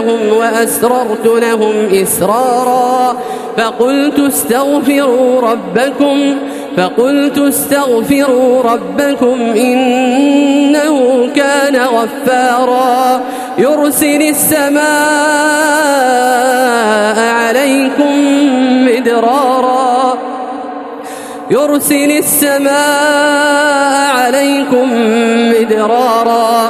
لهم وأسررت لهم إسرارا فقلت استغفروا ربكم فقلت استغفروا ربكم إنه كان غفارا يرسل السماء عليكم مدرارا يرسل السماء عليكم مدرارا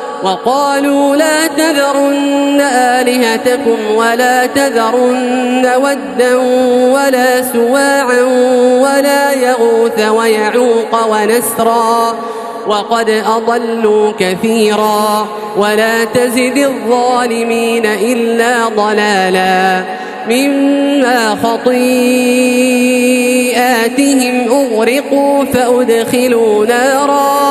وقالوا لا تذرن آلهتكم ولا تذرن ودا ولا سواعا ولا يغوث ويعوق ونسرا وقد أضلوا كثيرا ولا تزد الظالمين إلا ضلالا مما خطيئاتهم أغرقوا فأدخلوا نارا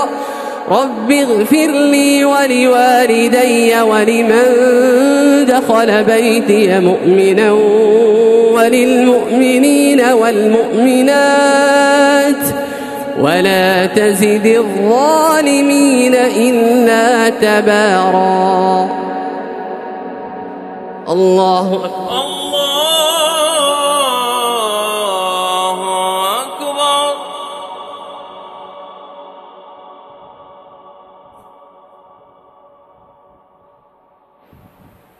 رب اغفر لي ولوالدي ولمن دخل بيتي مؤمنا وللمؤمنين والمؤمنات. ولا تزد الظالمين إلا تبارا. الله أكبر.